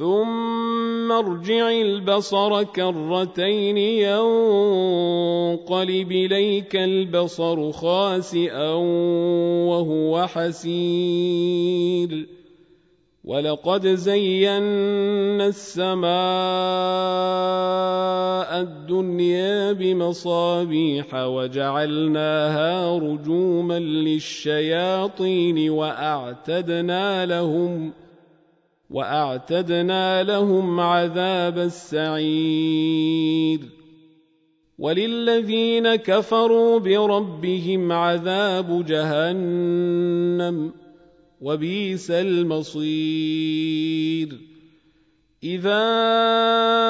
ثم ارجع البصر كرتين ينقلب اليك البصر خاسئا وهو حسير ولقد زينا السماء الدنيا بمصابيح وجعلناها رجوما للشياطين واعتدنا لهم ۖ وأعتدنا لهم عذاب السعير. وللذين كفروا بربهم عذاب جهنم وبئس المصير. إذا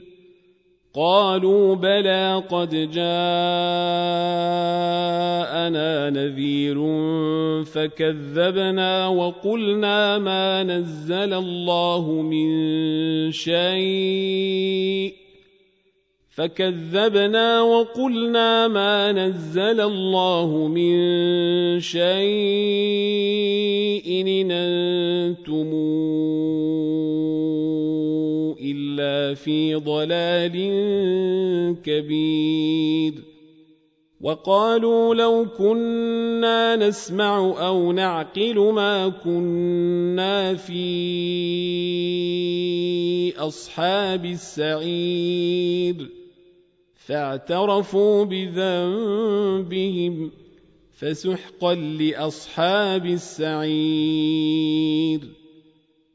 قالوا بلى قد جاءنا نذير فكذبنا وقلنا ما نزل الله من شيء فكذبنا وقلنا ما نزل الله من شيء إن أنتم في ضلال كبير. وقالوا لو كنا نسمع أو نعقل ما كنا في أصحاب السعير. فاعترفوا بذنبهم فسحقا لأصحاب السعير.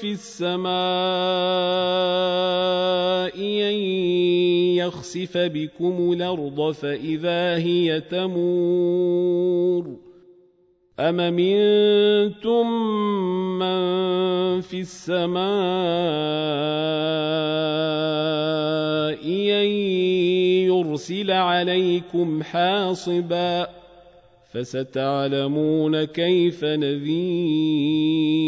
في السماء أن يخسف بكم الأرض فإذا هي تمور أم منتم من في السماء أن يرسل عليكم حاصبا فستعلمون كيف نذير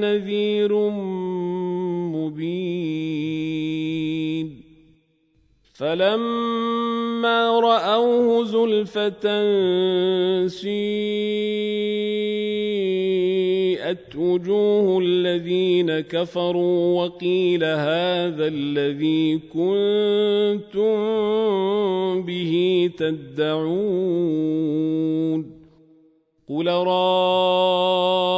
نذير مبين. فلما رأوه زلفة سيئت وجوه الذين كفروا وقيل هذا الذي كنتم به تدعون. قل رأيتم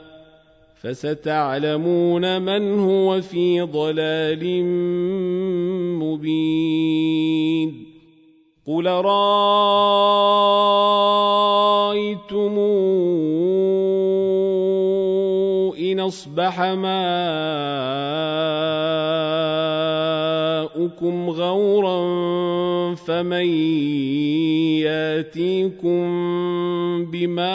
فستعلمون من هو في ضلال مبين. قل رأيتم إن أصبح ماؤكم غورا فمن ياتيكم بماء